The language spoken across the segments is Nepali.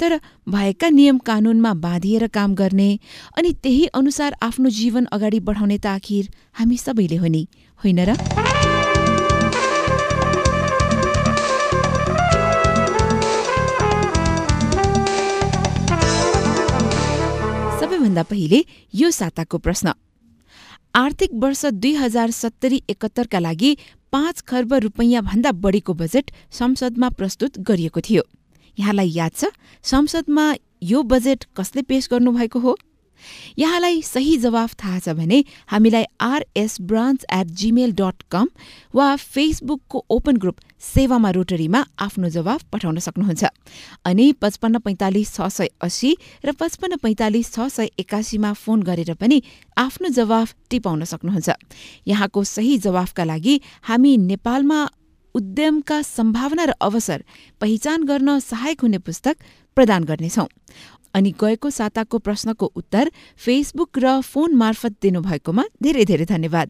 तर भएका नियम कानूनमा बाँधिएर काम गर्ने अनि त्यही अनुसार आफ्नो जीवन अगाडि बढाउने त आखिर हामी सबैले हो नि होइन र? सबैभन्दा पहिले यो साताको प्रश्न। आर्थिक वर्ष दुई हजार सत्तरी एकहत्तरका लागि पाँच खर्ब रुपैयाँ भन्दा बढीको बजेट संसदमा प्रस्तुत गरिएको थियो। यहाँलाई याद छ? संसदमा यो बजेट कसले पेश गर्नुभएको हो? यहाँलाई सही जवाफ थाहा छ भने हामीलाई R S branch at Gmail dot com वा फेसबुकको ओपन ग्रुप सेवामा रोटरीमा आफ्नो जवाफ पठाउन सक्नुहुन्छ। अनि पचपन्न पैँतालिस छ सय अस्सी र पचपन्न पैँतालिस छ सय एकासीमा फोन गरेर पनि आफ्नो जवाफ टिपाउन सक्नुहुन्छ। यहाँको सही जवाफका लागि हामी नेपालमा उद्यमका सम्भावना र अवसर पहिचान गर्न सहायक हुने पुस्तक प्रदान गर्नेछौ। अनि गएको साताको प्रश्नको उत्तर फेसबुक र फोन मार्फत दिनुभएकोमा धेरै धेरै धन्यवाद।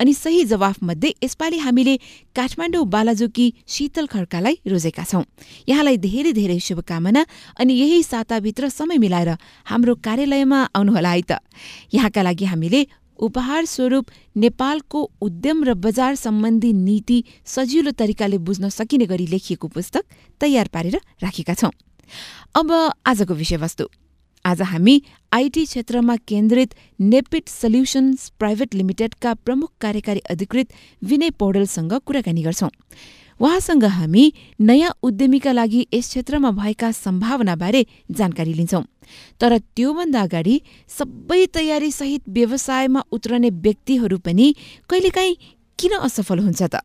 अनि सही जवाफमध्ये यसपालि हामीले काठमाडौँ बालाजुकी शीतल खड्कालाई रोजेका छौं। यहाँलाई धेरै धेरै शुभकामना अनि यही साताभित्र समय मिलाएर हाम्रो कार्यालयमा आउनुहोला है त। यहाँका लागि हामीले उपहार स्वरूप नेपालको उद्यम र बजार सम्बन्धी नीति सजिलो तरिकाले बुझ्न सकिने गरी लेखिएको पुस्तक तयार पारेर राखेका छौं। अब आजको विषयवस्तु। आज हामी आइटी क्षेत्रमा केन्द्रित नेपिट सल्युसन्स प्राइभेट लिमिटेडका प्रमुख कार्यकारी अधिकृत विनय पौडेलसँग कुराकानी गर्छौं। उहाँसँग हामी नयाँ उद्यमीका लागि यस क्षेत्रमा भएका सम्भावनाबारे जानकारी लिन्छौं। तर त्योभन्दा अगाडि सबै तयारी सहित व्यवसायमा उत्रने व्यक्तिहरू पनि कहिलेकाहीँ किन असफल हुन्छ त?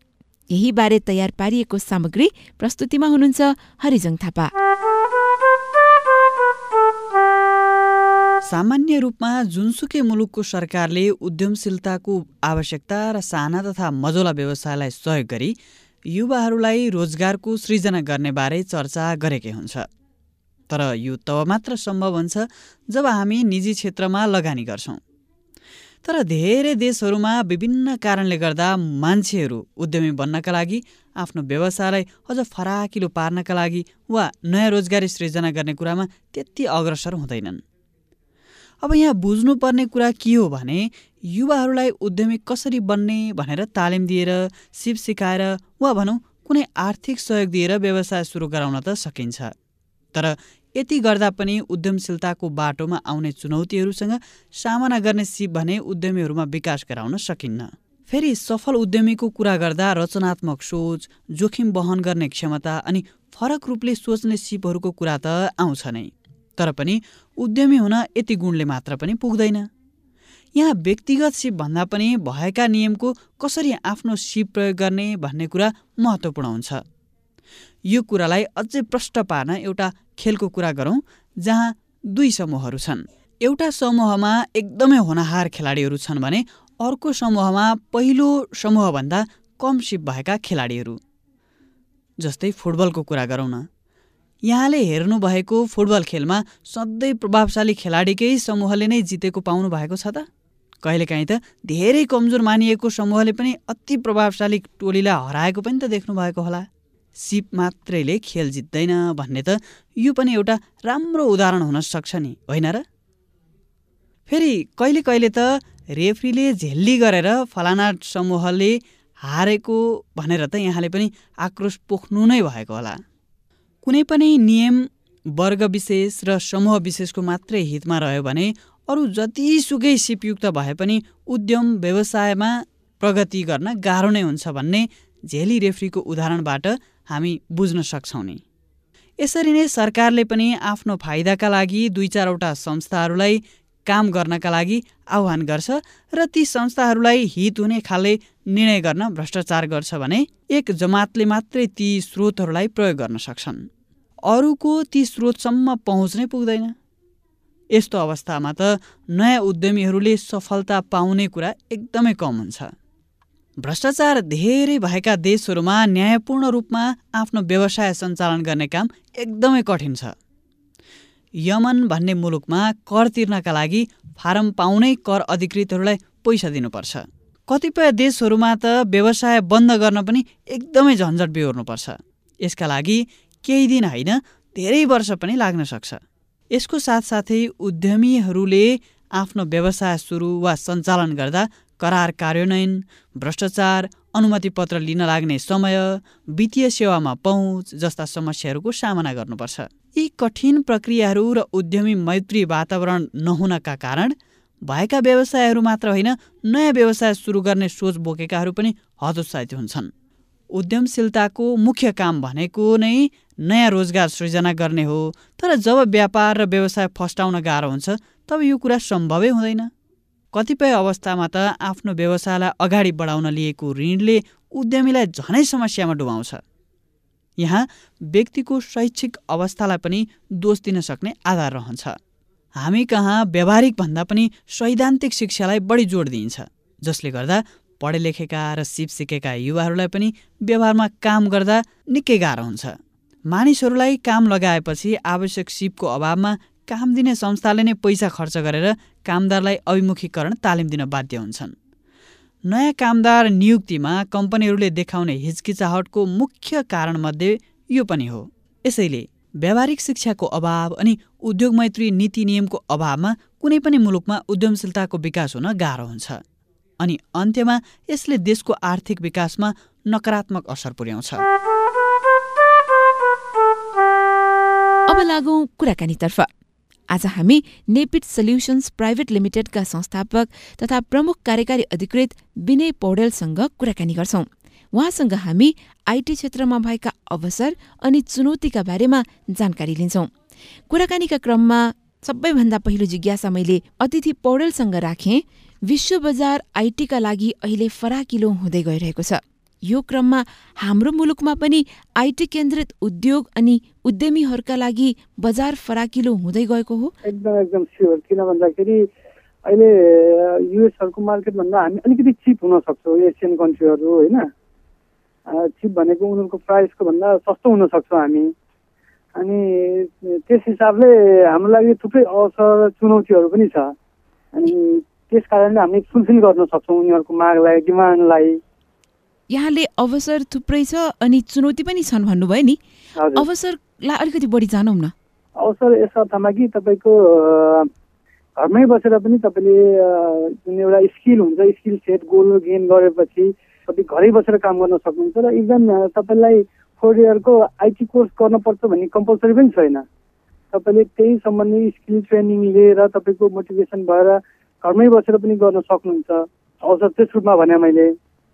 यही बारे तयार पारिएको सामग्री प्रस्तुतिमा हुनुहुन्छ हरिजङ थापा। सामान्य रूपमा जुनसुकै मुलुकको सरकारले उद्यमशीलताको आवश्यकता र साना तथा मजोला व्यवसायलाई सहयोग गरी युवाहरूलाई रोजगारको सृजना गर्नेबारे चर्चा गरेकै हुन्छ। तर यो तब मात्र सम्भव हुन्छ जब हामी निजी क्षेत्रमा लगानी गर्छौँ। तर धेरै देशहरूमा विभिन्न कारणले गर्दा मान्छेहरू उद्यमी बन्नका लागि आफ्नो व्यवसायलाई अझ फराकिलो पार्नका लागि वा नयाँ रोजगारी सृजना गर्ने कुरामा त्यति अग्रसर हुँदैनन्। अब यहाँ बुझ्नुपर्ने कुरा के हो भने युवाहरूलाई उद्यमी कसरी बन्ने भनेर तालिम दिएर सिप सिकाएर वा भनौँ कुनै आर्थिक सहयोग दिएर व्यवसाय सुरु गराउन त सकिन्छ। तर यति गर्दा पनि उद्यमशीलताको बाटोमा आउने चुनौतीहरूसँग सामना गर्ने सिप भने उद्यमीहरूमा विकास गराउन सकिन्न। फेरि सफल उद्यमीको कुरा गर्दा रचनात्मक सोच जोखिम वहन गर्ने क्षमता अनि फरक रूपले सोच्ने सिपहरूको कुरा त आउँछ नै। तर पनि उद्यमी हुन यति गुणले मात्र पनि पुग्दैन। यहाँ व्यक्तिगत सिप भन्दा पनि भएका नियमको कसरी आफ्नो सिप प्रयोग गर्ने भन्ने कुरा महत्त्वपूर्ण हुन्छ। यो कुरालाई अझै प्रष्ट पार्न एउटा खेलको कुरा गरौँ जहाँ दुई समूहहरू छन्। एउटा समूहमा एकदमै होनहार खेलाडीहरू छन् भने अर्को समूहमा पहिलो समूहभन्दा कम सिप भएका खेलाडीहरू। जस्तै फुटबलको कुरा गरौँ न। यहाँले हेर्नुभएको फुटबल खेलमा सधैँ प्रभावशाली खेलाडीकै समूहले नै जितेको पाउनु भएको छ त? कहिलेकाहीँ त धेरै कमजोर मानिएको समूहले पनि अति प्रभावशाली टोलीलाई हराएको पनि त देख्नु भएको होला। सिप मात्रैले खेल जित्दैन भन्ने त यो पनि एउटा राम्रो उदाहरण हुन सक्छ नि होइन र? फेरि कहिले कहिले त रेफ्रीले झेल्ली गरेर फलाना समूहले हारेको भनेर त यहाँले पनि आक्रोश पोख्नु नै भएको होला। कुनै पनि नियम वर्ग विशेष र समूह विशेषको मात्रै हितमा रह्यो भने अरू जतिसुकै सिपयुक्त भए पनि उद्यम व्यवसायमा प्रगति गर्न गाह्रो नै हुन्छ भन्ने झेली रेफ्रीको उदाहरणबाट हामी बुझ्न सक्छौँ नि। यसरी नै सरकारले पनि आफ्नो फाइदाका लागि दुई चारवटा संस्थाहरूलाई काम गर्नका लागि आह्वान गर्छ र ती संस्थाहरूलाई हित हुने खाले निर्णय गर्न भ्रष्टाचार गर्छ भने एक जमातले मात्रै ती स्रोतहरूलाई प्रयोग गर्न सक्छन्। अरूको ती स्रोतसम्म पहुँच नै पुग्दैन। यस्तो अवस्थामा त नयाँ उद्यमीहरूले सफलता पाउने कुरा एकदमै कम हुन्छ भ्रष्टाचार धेरै भएका देशहरूमा न्यायपूर्ण रूपमा आफ्नो व्यवसाय सञ्चालन गर्ने काम एकदमै कठिन छ। यमन भन्ने मुलुकमा कर तिर्नका लागि फारम पाउनै कर अधिकृतहरूलाई पैसा दिनुपर्छ। कतिपय देशहरूमा त व्यवसाय बन्द गर्न पनि एकदमै झन्झट बिहोर्नुपर्छ। यसका लागि केही दिन होइन धेरै वर्ष पनि लाग्न सक्छ। यसको साथसाथै उद्यमीहरूले आफ्नो व्यवसाय सुरु वा सञ्चालन गर्दा करार कार्यान्वयन भ्रष्टाचार अनुमति पत्र लिन लाग्ने समय वित्तीय सेवामा पहुँच जस्ता समस्याहरूको सामना गर्नुपर्छ। यी कठिन प्रक्रियाहरू र उद्यमी मैत्री वातावरण नहुनका कारण भएका व्यवसायहरू मात्र होइन नयाँ व्यवसाय सुरु गर्ने सोच बोकेकाहरू पनि हतोत्साहित हुन्छन्। उद्यमशीलताको मुख्य काम भनेको नै नयाँ रोजगार सृजना गर्ने हो तर जब व्यापार र व्यवसाय फस्टाउन गाह्रो हुन्छ तब यो कुरा सम्भवै हुँदैन। कतिपय अवस्थामा त आफ्नो व्यवसायलाई अगाडि बढाउन लिएको ऋणले उद्यमीलाई झनै समस्यामा डुबाउँछ। यहाँ व्यक्तिको शैक्षिक अवस्थालाई पनि दोष दिन सक्ने आधार रहन्छ। हामी कहाँ व्यावहारिक भन्दा पनि सैद्धान्तिक शिक्षालाई बढी जोड दिइन्छ जसले गर्दा पढे लेखेका र सिप सिकेका युवाहरूलाई पनि व्यवहारमा काम गर्दा निकै गाह्रो हुन्छ। मानिसहरूलाई काम लगाएपछि आवश्यक सिपको अभावमा काम दिने संस्थाले नै पैसा खर्च गरेर कामदारलाई अभिमुखीकरण तालिम दिन बाध्य हुन्छन्। नयाँ कामदार नियुक्तिमा कम्पनीहरूले देखाउने हिचकिचाहटको मुख्य कारणमध्ये यो पनि हो। यसैले व्यावहारिक शिक्षाको अभाव अनि उद्योग मैत्री नीति नियमको अभावमा कुनै पनि मुलुकमा उद्यमशीलताको विकास हुन गाह्रो हुन्छ अनि अन्त्यमा यसले देशको आर्थिक विकासमा नकारात्मक असर पुर्याउँछ। अब लागौँ कुराकानीतर्फ। आज हामी नेपिड सल्युसन्स प्राइभेट लिमिटेडका संस्थापक तथा प्रमुख कार्यकारी अधिकृत विनय पौडेलसँग कुराकानी गर्छौं। उहाँसँग हामी आइटी क्षेत्रमा भएका अवसर अनि चुनौतीका बारेमा जानकारी लिन्छौं। कुराकानीका क्रममा सबैभन्दा पहिलो जिज्ञासा मैले अतिथि पौडेलसँग राखेँ विश्व बजार आइटीका लागि अहिले फराकिलो हुँदै गइरहेको छ। यो क्रममा हाम्रो मुलुकमा पनि आइटी केन्द्रित उद्योग अनि उद्यमीहरूका लागि बजार फराकिलो हुँदै गएको हो। एकदम एकदम स्योर किन भन्दाखेरि अहिले युएसहरूको मार्केटभन्दा हामी अलिकति चिप हुन सक्छौँ एसियन कन्ट्रीहरू होइन? चिप भनेको उनीहरूको प्राइसको भन्दा सस्तो हुन सक्छौँ हामी। अनि त्यस हिसाबले हाम्रो लागि थुप्रै अवसर चुनौतीहरू पनि छ। अनि त्यस कारणले हामी फुलफिल गर्न सक्छौँ उनीहरूको मागलाई डिमान्डलाई। यहाँले अवसर थुप्रै छ अनि चुनौती पनि छन् भन्नुभयो नि। अवसरलाई अलिकति बढी जानौँ न। अवसर यस अर्थमा कि तपाईँको घरमै बसेर पनि तपाईँले जुन एउटा स्किल हुन्छ स्किल सेट गोल गेन गरेपछि तपाईँ घरै बसेर काम गर्न सक्नुहुन्छ र इभन तपाईँलाई फोर इयरको आइटी कोर्स गर्नुपर्छ भन्ने कम्पलसरी पनि छैन। तपाईँले त्यही सम्बन्धी स्किल ट्रेनिङ लिएर तपाईँको मोटिभेसन भएर घरमै बसेर पनि गर्न सक्नुहुन्छ। अवसर त्यस रूपमा भने मैले।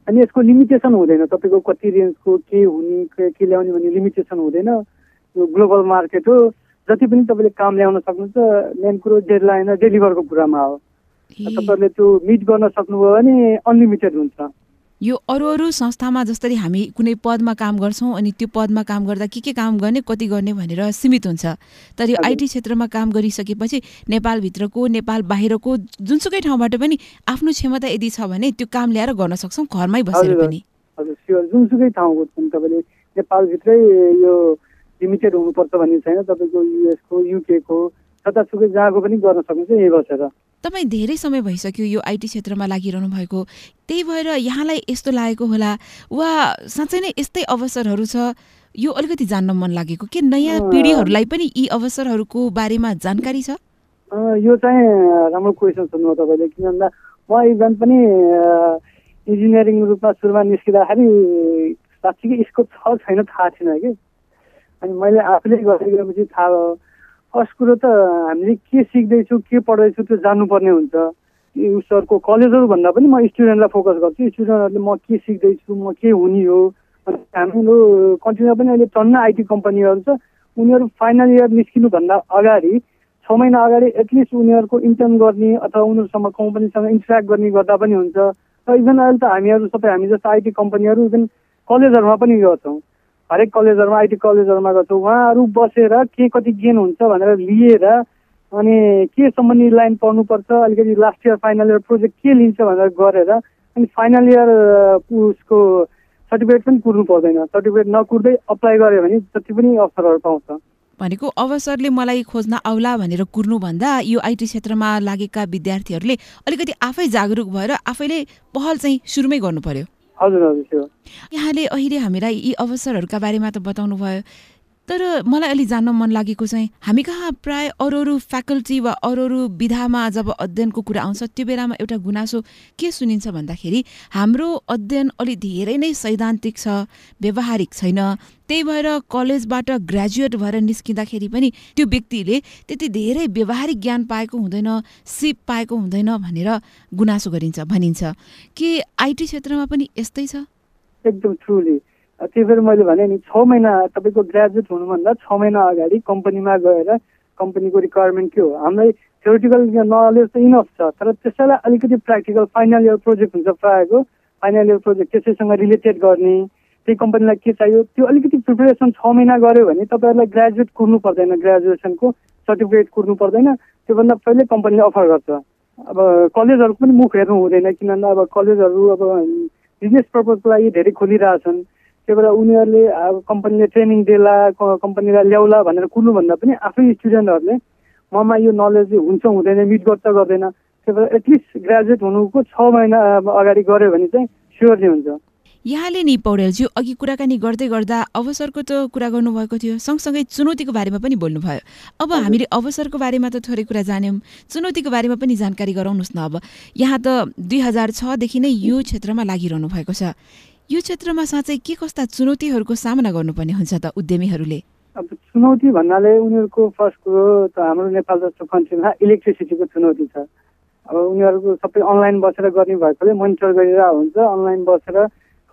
अनि यसको लिमिटेसन हुँदैन। तपाईँको कति रेन्जको के हुने के ल्याउने भन्ने लिमिटेसन हुँदैन। यो ग्लोबल मार्केट हो। जति पनि तपाईँले काम ल्याउन सक्नुहुन्छ मेन कुरो डेडलाइन र डेलिभरको कुरामा हो। तपाईँहरूले त्यो मिट गर्न सक्नुभयो भने अनलिमिटेड हुन्छ। यो अरू अरू संस्थामा जसरी हामी कुनै पदमा काम गर्छौँ अनि त्यो पदमा काम गर्दा के के काम गर्ने कति गर्ने भनेर सीमित हुन्छ। तर यो आइटी क्षेत्रमा काम गरिसकेपछि नेपालभित्रको नेपाल बाहिरको जुनसुकै ठाउँबाट पनि आफ्नो क्षमता यदि छ भने त्यो काम ल्याएर गर्न सक्छौँ घरमै बसेर पनि। हजुर। जुनसुकै ठाउँको तपाईँले नेपालभित्रै यो लिमिटेड हुनुपर्छ भन्ने छैन। तपाईँको युएसको युकेको जतासुकै जहाँको पनि गर्न सक्नुहुन्छ यहीँ बसेर। तपाईँ धेरै समय भइसक्यो यो आइटी क्षेत्रमा लागिरहनु भएको। त्यही भएर यहाँलाई यस्तो लागेको होला वा साँच्चै नै यस्तै अवसरहरू छ यो अलिकति जान्न मन लागेको। के नयाँ पिँढीहरूलाई पनि यी अवसरहरूको बारेमा जानकारी छ? यो चाहिँ राम्रो क्वेसन सुन्नु तपाईँले किन भन्दा म इभन पनि इन्जिनियरिङ रूपमा सुरुमा निस्किँदाखेरि साँच्चीकै स्कोप छ छैन थाहा थिएन कि। अनि मैले आफूले गरिसकेपछि थाहा फर्स्ट कुरो त हामीले के सिक्दैछु के पढ्दैछु त्यो जान्नुपर्ने हुन्छ। उसहरूको कलेजहरू भन्दा पनि म स्टुडेन्टलाई फोकस गर्छु। स्टुडेन्टहरूले म के सिक्दैछु म के हुने हो? हाम्रो कन्ट्रीमा पनि अहिले टन्न आइटी कम्पनीहरू छ। उनीहरू फाइनल इयर निस्किनुभन्दा अगाडि छ महिना अगाडि एटलिस्ट उनीहरूको इन्टर्न गर्ने अथवा उनीहरूसँग कम्पनीसँग इन्ट्रेक्ट गर्ने गर्दा पनि हुन्छ। र इभन अहिले त हामीहरू सबै हामी जस्तो आइटी कम्पनीहरू इभन कलेजहरूमा पनि गर्छौँ। हरेक कलेजहरूमा आइटी कलेजहरूमा गर्छौँ। उहाँहरू बसेर के कति गेन हुन्छ भनेर लिएर अनि के सम्बन्धी लाइन पढ्नुपर्छ अलिकति last year final year project के लिन्छ भनेर गरेर अनि फाइनल इयर उसको सर्टिफिकेट पनि कुर्नु पर्दैन। सर्टिफिकेट नकुर्दै अप्लाई गऱ्यो भने जति पनि अवसरहरू पाउँछ। भनेको अवसरले मलाई खोज्न आउला भनेर कुर्नुभन्दा यो आइटी क्षेत्रमा लागेका विद्यार्थीहरूले अलिकति आफै जागरुक भएर आफैले पहल चाहिँ सुरुमै गर्नु पर्यो। हजुर हजुर यहाँले अहिले हामीलाई यी अवसरहरूका बारेमा त बताउनु भयो तर मलाई अलि जान्न मन लागेको चाहिँ हामी कहाँ प्राय अरू अरू फ्याकल्टी वा अरू अरू विधामा जब अध्ययनको कुरा आउँछ त्यो बेलामा एउटा गुनासो के सुनिन्छ भन्दाखेरि हाम्रो अध्ययन अलि धेरै नै सैद्धान्तिक छ व्यवहारिक छैन। त्यही भएर कलेजबाट ग्रेजुएट भएर निस्किँदाखेरि पनि त्यो व्यक्तिले त्यति धेरै व्यवहारिक ज्ञान पाएको हुँदैन सिप पाएको हुँदैन भनेर गुनासो गरिन्छ भनिन्छ। के आइटी क्षेत्रमा पनि यस्तै छ? एकदम ट्रुली त्यही भएर मैले भने नि छ महिना तपाईँको ग्रेजुएट हुनुभन्दा छ महिना अगाडि कम्पनीमा गएर कम्पनीको रिक्वायरमेन्ट के हो? हामीलाई थ्योरिटिकल नलेज त इनफ छ तर त्यसैलाई अलिकति प्र्याक्टिकल फाइनल इयर प्रोजेक्ट हुन्छ प्रायःको। फाइनल इयर प्रोजेक्ट त्यसैसँग रिलेटेड गर्ने त्यही कम्पनीलाई के चाहियो त्यो अलिकति प्रिपेरेसन छ महिना गऱ्यो भने तपाईँहरूलाई ग्रेजुएट कुर्नु पर्दैन ग्रेजुएसनको सर्टिफिकेट कुर्नु पर्दैन। त्योभन्दा पहिल्यै कम्पनीले अफर गर्छ। अब कलेजहरूको पनि मुख हेर्नु हुँदैन किनभने अब कलेजहरू अब बिजनेस पर्पजको लागि धेरै खोलिरहेछन्। त्यही भएर उनीहरूले अब कम्पनीले ट्रेनिङ देला कम्पनीलाई ल्याउला भनेर कुर्नुभन्दा पनि आफै स्टुडेन्टहरूले ममा यो नलेज हुन्छ हुँदैन मिट गर्छ गर्दैन। त्यही भएर एटलिस्ट ग्रेजुएट हुनुको छ महिना अगाडि गऱ्यो भने चाहिँ स्योर नै हुन्छ। यहाँले नि पौडेलज्यू अघि कुराकानी गर्दै गर्दा अवसरको त कुरा गर्नुभएको थियो। सँगसँगै चुनौतीको बारेमा पनि बोल्नुभयो। अब हामीले अवसरको बारेमा त थोरै कुरा जान्यौँ। चुनौतीको बारेमा पनि जानकारी गराउनुहोस् न अब। यहाँ त दुई हजार छदेखि नै यो क्षेत्रमा लागिरहनु भएको छ। यो क्षेत्रमा साँच्चै के कस्ता चुनौतीहरूको सामना गर्नुपर्ने हुन्छ त उद्यमीहरूले? अब चुनौती भन्नाले उनीहरूको फर्स्ट कुरो त हाम्रो नेपाल जस्तो कन्ट्रीमा इलेक्ट्रिसिटीको चुनौती छ। अब उनीहरूको सबै अनलाइन बसेर गर्ने भएकोले मोनिटर गरिरहेको हुन्छ अनलाइन बसेर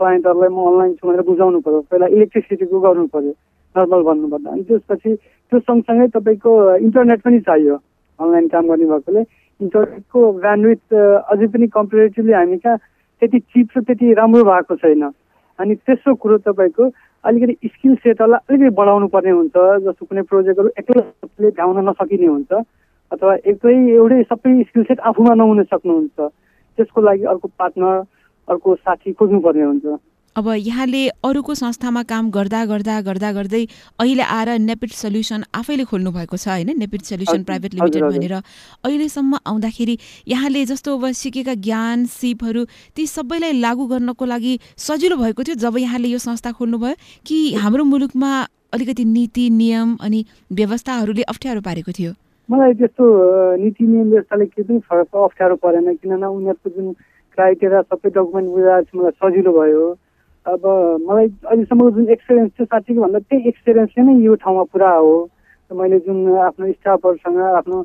क्लाइन्टहरूलाई म अनलाइन छु भनेर बुझाउनु पऱ्यो पहिला इलेक्ट्रिसिटीको गर्नु पऱ्यो नर्मल भन्नुपर्दा अनि त्यसपछि त्यो सँगसँगै तपाईँको इन्टरनेट पनि चाहियो अनलाइन काम गर्ने भएकोले। इन्टरनेटको ब्यान्डविथ अझै पनि कम्पेरिटिभली हामी कहाँ त्यति चिप र त्यति राम्रो भएको छैन। अनि तेस्रो कुरो तपाईँको अलिकति स्किल सेटहरूलाई अलिकति बढाउनु पर्ने हुन्छ जस्तो कुनै प्रोजेक्टहरू एक्लै भ्याउन नसकिने हुन्छ अथवा एकै एउटै सबै स्किल सेट आफूमा नहुन सक्नुहुन्छ। त्यसको लागि अर्को पार्टनर अर्को साथी खोज्नुपर्ने हुन्छ। अब यहाँले अरूको संस्थामा काम गर्दा गर्दा गर्दा गर्दै अहिले आएर नेपिट सल्युसन आफैले खोल्नु भएको छ होइन? नेपिट सल्युसन प्राइभेट लिमिटेड भनेर अहिलेसम्म आउँदाखेरि यहाँले जस्तो अब सिकेका ज्ञान सिपहरू ती सबैलाई लागू गर्नको लागि सजिलो भएको थियो जब यहाँले यो संस्था खोल्नुभयो कि हाम्रो मुलुकमा अलिकति नीति नियम अनि व्यवस्थाहरूले अप्ठ्यारो पारेको थियो? मलाई त्यस्तो नीति नियम व्यवस्थाले के पनि फरक अप्ठ्यारो परेन किनभने उनीहरूको जुन क्राइटेरिया सबै डकुमेन्ट बुझाएर मलाई सजिलो भयो। अब मलाई अहिलेसम्मको जुन एक्सपिरियन्स थियो साथीको भन्दा त्यही एक्सपिरियन्सले नै यो ठाउँमा पुरा हो। मैले जुन आफ्नो स्टाफहरूसँग आफ्नो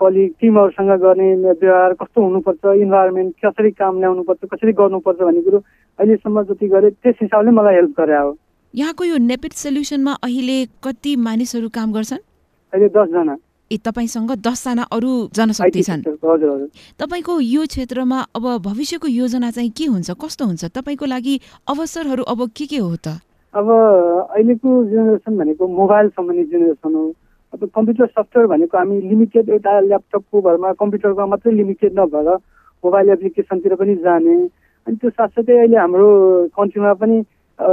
कलिग टिमहरूसँग गर्ने व्यवहार कस्तो हुनुपर्छ इन्भाइरोमेन्ट कसरी काम ल्याउनुपर्छ कसरी गर्नुपर्छ भन्ने कुरो अहिलेसम्म जति गरेँ त्यस हिसाबले मलाई हेल्प गरे हो। यहाँको यो नेपिट सोल्युसनमा अहिले कति मानिसहरू काम गर्छन्? अहिले दसजना। ए तपाईँसँग दसजना अरू जनशक्ति छन्। तपाईँको यो क्षेत्रमा अब भविष्यको योजना चाहिँ के हुन्छ कस्तो हुन्छ? तपाईँको लागि अवसरहरू अब के के हो त? अब अहिलेको जेनेरेसन भनेको मोबाइल सम्बन्धी जेनेरेसन हो। अब कम्प्युटर सफ्टवेयर भनेको हामी लिमिटेड एउटा ल्यापटपको भरमा कम्प्युटरमा मात्रै लिमिटेड नभएर मोबाइल एप्लिकेसनतिर पनि जाने। अनि त्यो साथसाथै अहिले हाम्रो कन्ट्रीमा पनि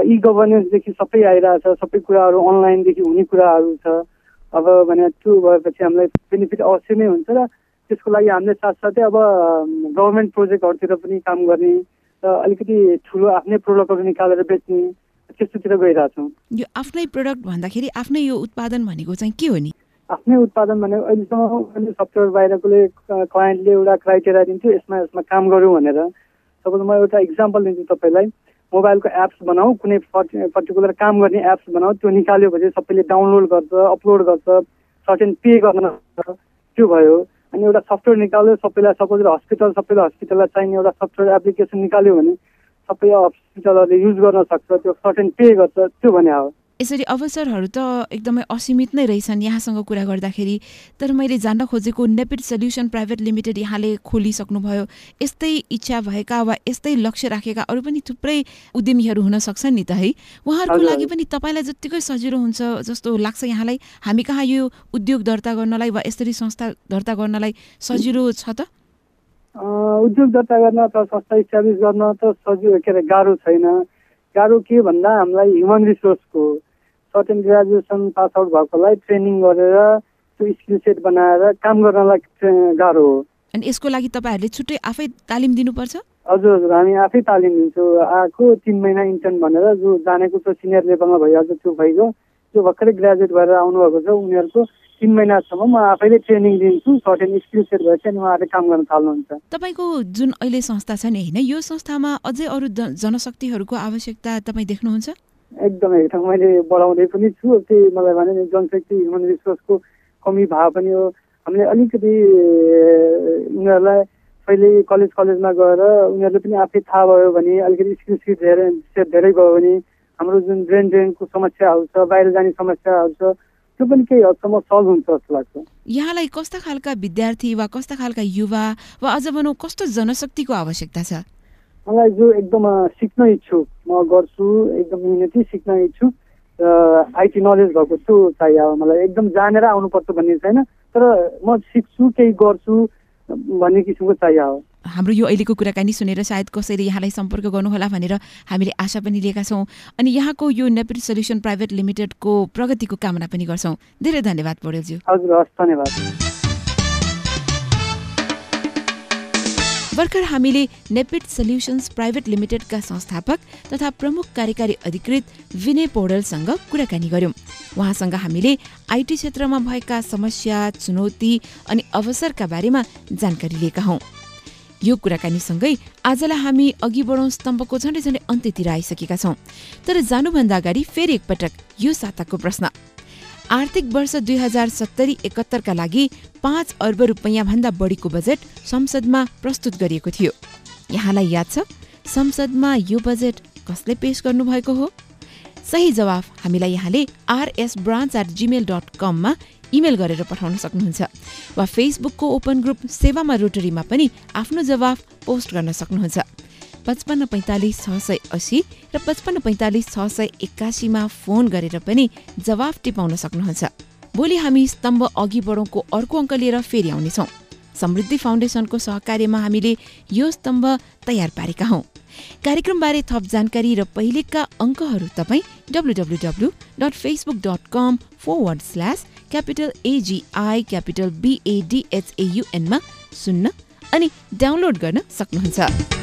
इ गभर्नेन्सदेखि सबै आइरहेछ सबै कुराहरू अनलाइनदेखि हुने कुराहरू छ। अब भने त्यो भएपछि हामीलाई बेनिफिट अवश्य नै हुन्छ र त्यसको लागि हामीले साथसाथै अब गभर्मेन्ट प्रोजेक्टहरूतिर पनि काम गर्ने र अलिकति ठुलो आफ्नै प्रोडक्टहरू निकालेर बेच्ने त्यस्तोतिर गइरहेछौँ। यो आफ्नै प्रोडक्ट भन्दाखेरि आफ्नै यो उत्पादन भनेको चाहिँ के हो नि? आफ्नै उत्पादन भनेको अहिलेसम्म सफ्टवेयर बाहिरकोले क्लाइन्टले एउटा क्राइटेरिया दिन्थ्यो यसमा यसमा काम गरौँ भनेर। सपोज म एउटा इक्जाम्पल दिन्छु तपाईँलाई। मोबाइलको एप्स बनाऊ कुनै पर्टिकुलर काम गर्ने एप्स बनाऊ त्यो निकाल्यो भने सबैले डाउनलोड गर्छ अपलोड गर्छ सर्टेन पे गर्न त्यो भयो। अनि एउटा सफ्टवेयर निकाल्यो सबैलाई सपोज हस्पिटल सबैलाई हस्पिटललाई चाहिने एउटा सफ्टवेयर एप्लिकेसन निकाल्यो भने सबै हस्पिटलहरूले युज गर्न सक्छ त्यो सर्टेन पे गर्छ त्यो भने हो। यसरी अवसरहरू त एकदमै असीमित नै रहेछन् यहाँसँग कुरा गर्दाखेरि। तर मैले जान्न खोजेको नेपिड सल्युसन प्राइभेट लिमिटेड यहाँले खोलिसक्नुभयो। यस्तै इच्छा भएका वा यस्तै लक्ष्य राखेका अरू पनि थुप्रै उद्यमीहरू हुन सक्छन् नि त है। उहाँहरूको लागि। पनि तपाईँलाई जत्तिकै सजिलो हुन्छ जस्तो लाग्छ यहाँलाई। हामी कहाँ यो उद्योग दर्ता गर्नलाई वा यसरी संस्था दर्ता गर्नलाई सजिलो छ त? उद्योग दर्ता गर्न अथवा संस्था इस्टाब्लिस गर्न त सजिलो के अरे गाह्रो छैन। गाह्रो के भन्दा हामीलाई ह्युमन रिसोर्सको सर्टेन ग्रेजुएसन पास आउट भएकोलाई ट्रेनिङ गरेर त्यो स्किल सेट बनाएर काम गर्नलाई गाह्रो हो। अनि यसको लागि तपाईँहरूले छुट्टै आफै तालिम दिनुपर्छ? हजुर हजुर हामी आफै तालिम दिन्छौँ। आएको तिन महिना इन्टर्न भनेर जो जानेको छ सिनियर लेभलमा भइहाल्छ त्यो भइगयो। जो भर्खरै ग्रेजुएट भएर आउनुभएको छ उनीहरूको तिन महिनासम्म म आफैले ट्रेनिङ दिन्छु सर्टेन स्किल सेट भएपछि अनि उहाँहरूले काम गर्न थाल्नुहुन्छ। तपाईँको जुन अहिले संस्था छ नि होइन यो संस्थामा अझै अरू जनशक्तिहरूको आवश्यकता तपाईँ देख्नुहुन्छ? एकदमै एकदम मैले बढाउँदै पनि छु। त्यही मलाई भने जनशक्ति ह्युमन रिसोर्सको कमी भए पनि हो। हामीले अलिकति उनीहरूलाई पहिले कलेज कलेजमा गएर उनीहरूले पनि आफै थाहा भयो भने अलिकति स्किल सिट धेरै सेट धेरै भयो भने हाम्रो जुन ब्रेन ड्रेनको समस्याहरू छ बाहिर जाने समस्याहरू छ त्यो पनि केही हदसम्म सल्भ हुन्छ जस्तो लाग्छ। यहाँलाई कस्ता खालका विद्यार्थी वा कस्ता खालका युवा वा अझ भनौँ कस्तो जनशक्तिको आवश्यकता छ? मलाई जो एकदम सिक्न इच्छुक म गर्छु एकदम मिहिनेती सिक्न इच्छुक र आइटी नलेज भएको छु चाहियो अब मलाई एकदम जानेर आउनुपर्छ भन्ने छैन तर म सिक्छु केही गर्छु भन्ने किसिमको चाहियो हो। हाम्रो यो अहिलेको कुराकानी सुनेर सायद कसैले यहाँलाई सम्पर्क गर्नुहोला भनेर हामीले आशा पनि लिएका छौँ। अनि यहाँको यो नेपिड सल्युसन प्राइभेट लिमिटेडको प्रगतिको कामना पनि गर्छौँ। धेरै धन्यवाद पौडेलज्यू। हजुर हस् धन्यवाद। भर्खर हामीले नेपिड सल्युसन्स प्राइभेट लिमिटेडका संस्थापक तथा प्रमुख कार्यकारी अधिकृत विनय पौडेलसँग कुराकानी गर्यौं। उहाँसँग हामीले आइटी क्षेत्रमा भएका समस्या चुनौती अनि अवसरका बारेमा जानकारी लिएका हौं। यो कुराकानीसँगै आजलाई हामी अघि बढौँ स्तम्भको झन्डै झन्डै अन्त्यतिर आइसकेका छौं। तर जानुभन्दा अगाडि फेरि एकपटक यो साताको प्रश्न। आर्थिक वर्ष दुई हजार सत्तरी एकहत्तरका लागि पाँच अर्ब रुपैयाँ भन्दा बढीको बजेट संसदमा प्रस्तुत गरिएको थियो। यहाँलाई याद छ संसदमा यो बजेट कसले पेश गर्नुभएको हो? सही जवाफ हामीलाई यहाँले R S branch at Gmail dot कममा इमेल गरेर पठाउन सक्नुहुन्छ वा फेसबुकको ओपन ग्रुप सेवामा रोटरीमा पनि आफ्नो जवाफ पोस्ट गर्न सक्नुहुन्छ। पचपन्न पैँतालिस छ सय असी र पचपन्न पैँतालिस छ सय एक्कासीमा फोन गरेर पनि जवाफ टिपाउन सक्नुहुन्छ। भोलि हामी स्तम्भ अघि बढौँको अर्को अङ्क लिएर फेरि आउनेछौँ। समृद्धि फाउन्डेसनको सहकार्यमा हामीले यो स्तम्भ तयार पारेका हौँ। कार्यक्रमबारे थप जानकारी र पहिलेका अङ्कहरू तपाईँ W W W dot Facebook dot com forward slash capital A G I capital बिएडिएचएयुएनमा सुन्न अनि डाउनलोड गर्न सक्नुहुन्छ।